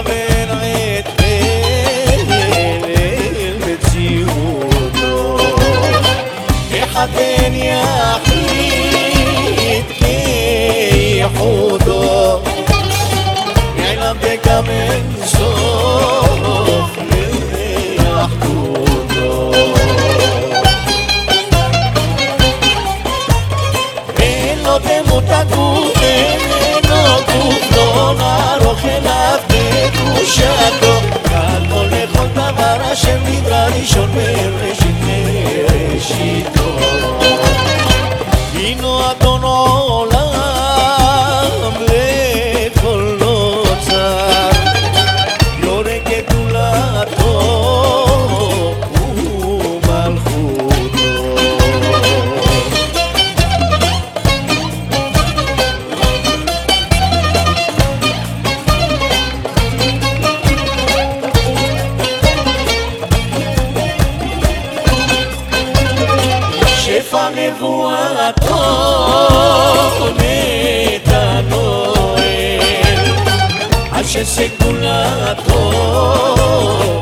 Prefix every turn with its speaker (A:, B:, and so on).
A: كمان عيد بتجيبوا نور يا حدين يا حدين איפה נבואתו נתנו אל שסגולתו